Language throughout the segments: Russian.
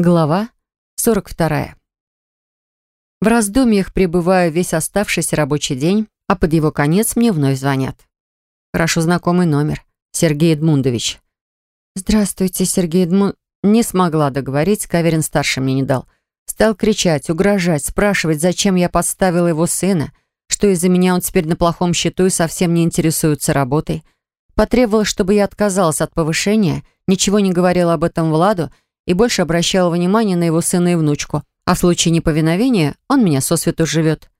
Глава 42. В раздумьях пребываю весь оставшийся рабочий день, а под его конец мне вновь звонят. Хорошо знакомый номер. Сергей Эдмундович. «Здравствуйте, Сергей Эдмунд...» Не смогла договорить, Каверин старше мне не дал. Стал кричать, угрожать, спрашивать, зачем я подставила его сына, что из-за меня он теперь на плохом счету и совсем не интересуется работой. Потребовал, чтобы я отказалась от повышения, ничего не говорила об этом Владу и больше обращала внимание на его сына и внучку. А в случае неповиновения он меня сосвету живет.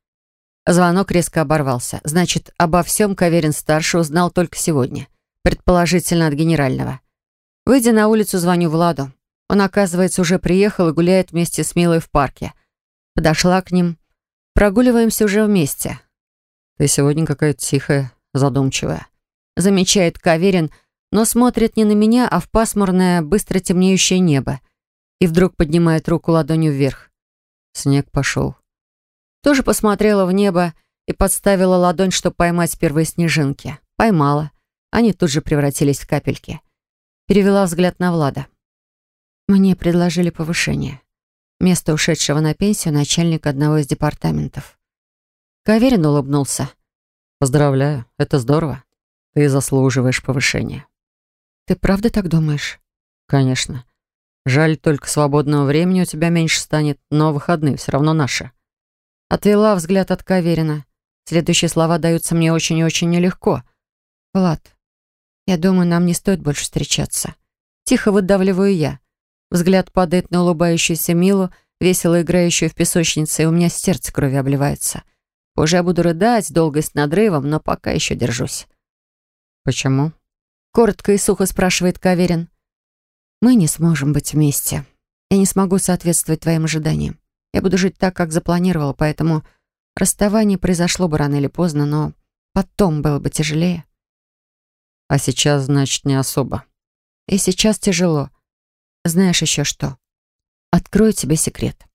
Звонок резко оборвался. Значит, обо всем Каверин-старший узнал только сегодня. Предположительно, от генерального. Выйдя на улицу, звоню Владу. Он, оказывается, уже приехал и гуляет вместе с Милой в парке. Подошла к ним. Прогуливаемся уже вместе. «Ты сегодня какая-то тихая, задумчивая», — замечает Каверин, — но смотрит не на меня, а в пасмурное, быстро темнеющее небо. И вдруг поднимает руку ладонью вверх. Снег пошел. Тоже посмотрела в небо и подставила ладонь, чтобы поймать первые снежинки. Поймала. Они тут же превратились в капельки. Перевела взгляд на Влада. Мне предложили повышение. Место ушедшего на пенсию начальника одного из департаментов. Каверин улыбнулся. «Поздравляю, это здорово. Ты заслуживаешь повышения». «Ты правда так думаешь?» «Конечно. Жаль, только свободного времени у тебя меньше станет, но выходные все равно наши». Отвела взгляд от Каверина. Следующие слова даются мне очень и очень нелегко. «Влад, я думаю, нам не стоит больше встречаться». Тихо выдавливаю я. Взгляд падает на улыбающуюся Милу, весело играющую в песочнице, и у меня сердце крови обливается. Позже я буду рыдать, долго и с надрывом, но пока еще держусь. «Почему?» Коротко и сухо спрашивает Каверин. Мы не сможем быть вместе. Я не смогу соответствовать твоим ожиданиям. Я буду жить так, как запланировала, поэтому расставание произошло бы рано или поздно, но потом было бы тяжелее. А сейчас, значит, не особо. И сейчас тяжело. Знаешь еще что? Открою тебе секрет.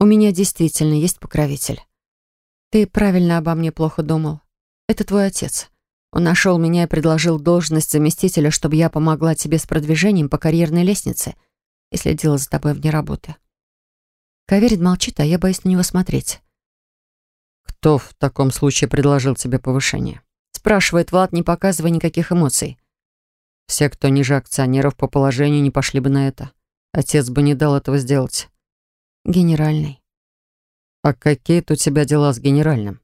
У меня действительно есть покровитель. Ты правильно обо мне плохо думал. Это твой отец. Он нашел меня и предложил должность заместителя, чтобы я помогла тебе с продвижением по карьерной лестнице и следила за тобой вне работы. Каверин молчит, а я боюсь на него смотреть. «Кто в таком случае предложил тебе повышение?» Спрашивает Влад, не показывая никаких эмоций. «Все, кто ниже акционеров по положению, не пошли бы на это. Отец бы не дал этого сделать». «Генеральный». «А какие-то у тебя дела с генеральным?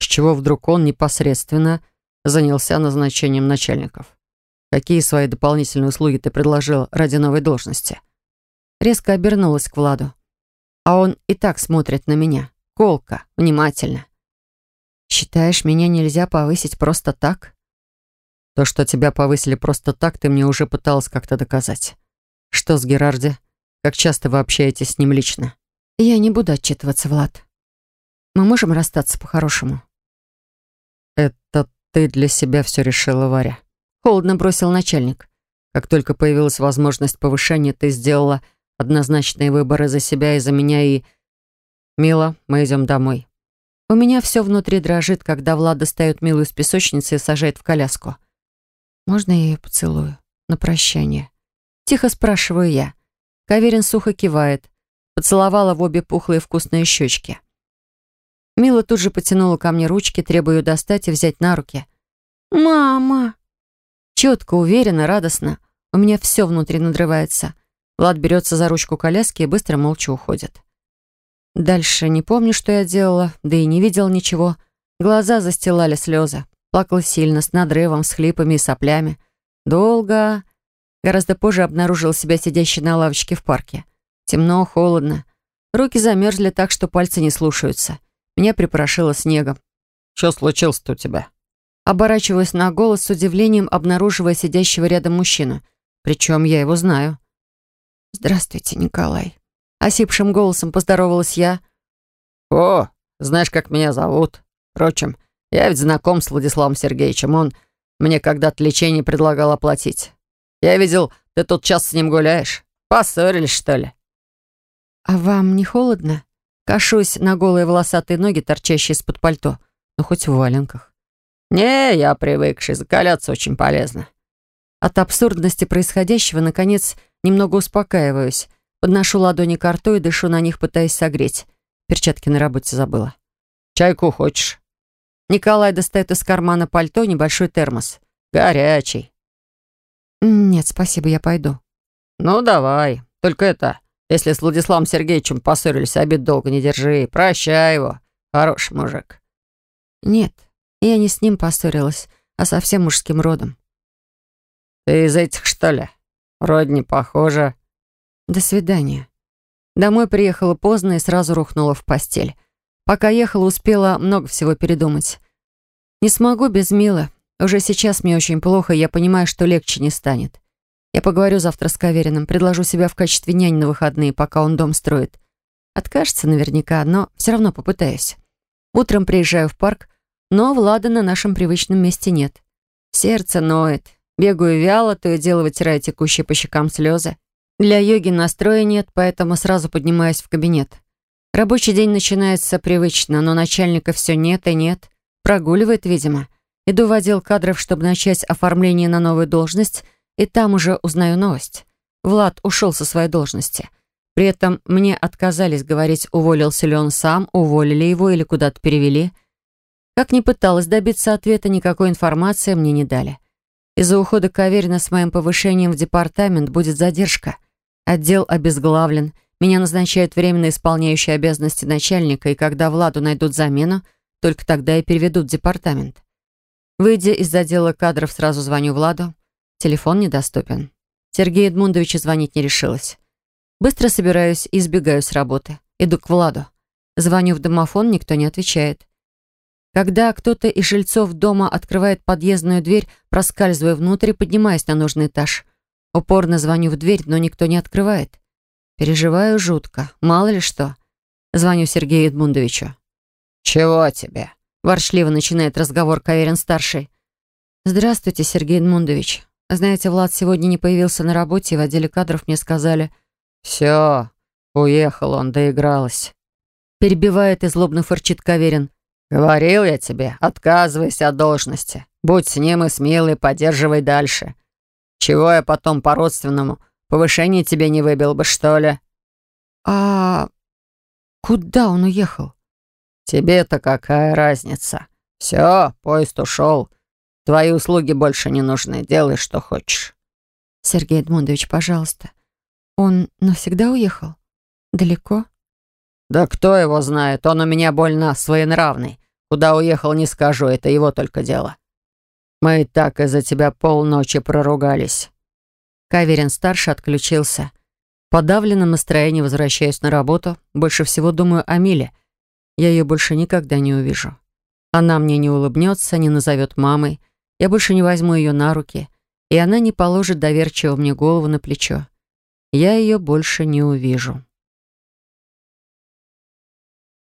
С чего вдруг он непосредственно занялся назначением начальников. Какие свои дополнительные услуги ты предложил ради новой должности?» Резко обернулась к Владу. А он и так смотрит на меня. Колко, внимательно. «Считаешь, меня нельзя повысить просто так?» «То, что тебя повысили просто так, ты мне уже пыталась как-то доказать. Что с Герарди? Как часто вы общаетесь с ним лично?» «Я не буду отчитываться, Влад. Мы можем расстаться по-хорошему?» «Это «Ты для себя все решила, Варя», — холодно бросил начальник. «Как только появилась возможность повышения, ты сделала однозначные выборы за себя и за меня, и... Мила, мы идем домой». У меня все внутри дрожит, когда Влад достает Милу из песочницы и сажает в коляску. «Можно я ее поцелую? На прощание?» Тихо спрашиваю я. Каверин сухо кивает. Поцеловала в обе пухлые вкусные щечки. Мила тут же потянула ко мне ручки, требуя ее достать и взять на руки. «Мама!» Четко, уверенно, радостно. У меня все внутри надрывается. Влад берется за ручку коляски и быстро молча уходит. Дальше не помню, что я делала, да и не видел ничего. Глаза застилали слезы. Плакала сильно, с надрывом, с хлипами и соплями. Долго. Гораздо позже обнаружил себя сидящей на лавочке в парке. Темно, холодно. Руки замерзли так, что пальцы не слушаются. Меня припорошило снегом. «Что случилось-то у тебя?» Оборачиваясь на голос с удивлением, обнаруживая сидящего рядом мужчину. Причем я его знаю. «Здравствуйте, Николай». Осипшим голосом поздоровалась я. «О, знаешь, как меня зовут? Впрочем, я ведь знаком с Владиславом Сергеевичем. Он мне когда-то лечение предлагал оплатить. Я видел, ты тут часто с ним гуляешь. Поссорились, что ли?» «А вам не холодно?» Кашусь на голые волосатые ноги, торчащие из-под пальто. но хоть в валенках. «Не, я привыкший, закаляться очень полезно». От абсурдности происходящего, наконец, немного успокаиваюсь. Подношу ладони к рту и дышу на них, пытаясь согреть. Перчатки на работе забыла. «Чайку хочешь?» Николай достает из кармана пальто небольшой термос. «Горячий». «Нет, спасибо, я пойду». «Ну, давай. Только это, если с Владиславом Сергеевичем поссорились, обид долго не держи. Прощай его. Хороший мужик». «Нет, я не с ним поссорилась, а со всем мужским родом». «Ты из этих, что ли? Вроде не похоже». «До свидания». Домой приехала поздно и сразу рухнула в постель. Пока ехала, успела много всего передумать. Не смогу без Милы. Уже сейчас мне очень плохо, и я понимаю, что легче не станет. Я поговорю завтра с Кавериным, предложу себя в качестве няни на выходные, пока он дом строит. Откажется наверняка, но все равно попытаюсь. Утром приезжаю в парк, но Влада на нашем привычном месте нет. Сердце ноет. Бегаю вяло, то и дело вытирая текущие по щекам слезы. Для йоги настроя нет, поэтому сразу поднимаюсь в кабинет. Рабочий день начинается привычно, но начальника все нет и нет. Прогуливает, видимо. Иду в отдел кадров, чтобы начать оформление на новую должность, и там уже узнаю новость. Влад ушел со своей должности. При этом мне отказались говорить, уволился ли он сам, уволили его или куда-то перевели. Как ни пыталась добиться ответа, никакой информации мне не дали. Из-за ухода Каверина с моим повышением в департамент будет задержка. Отдел обезглавлен — меня назначают временно исполняющие обязанности начальника, и когда Владу найдут замену, только тогда и переведут в департамент. Выйдя из отдела кадров, сразу звоню Владу. Телефон недоступен. Сергею Эдмундовичу звонить не решилась. Быстро собираюсь и избегаю с работы. Иду к Владу. Звоню в домофон, никто не отвечает. Когда кто-то из жильцов дома открывает подъездную дверь, проскальзываю внутрь и поднимаюсь на нужный этаж. Упорно звоню в дверь, но никто не открывает. Переживаю жутко. Мало ли что. Звоню Сергею Эдмундовичу. «Чего тебе?» Воршливо начинает разговор Каверин-старший. «Здравствуйте, Сергей Эдмундович. Знаете, Влад сегодня не появился на работе, и в отделе кадров мне сказали...» «Все, уехал он, доигралась». Перебивает и злобно фырчит Каверин. «Говорил я тебе, отказывайся от должности. Будь с ним и с Милой, поддерживай дальше. Чего я потом по-родственному Повышение тебе не выбил бы, что ли?» «А куда он уехал?» «Тебе-то какая разница? Все, поезд ушел. Твои услуги больше не нужны. Делай, что хочешь». «Сергей Эдмундович, пожалуйста. Он навсегда уехал? Далеко?» «Да кто его знает? Он у меня больно своенравный. Куда уехал, не скажу, это его только дело. Мы и так из-за тебя полночи проругались». Каверин-старший отключился. В подавленном настроении возвращаюсь на работу. Больше всего думаю о Миле. Я ее больше никогда не увижу. Она мне не улыбнется, не назовет мамой. Я больше не возьму ее на руки. И она не положит доверчиво мне голову на плечо. Я ее больше не увижу.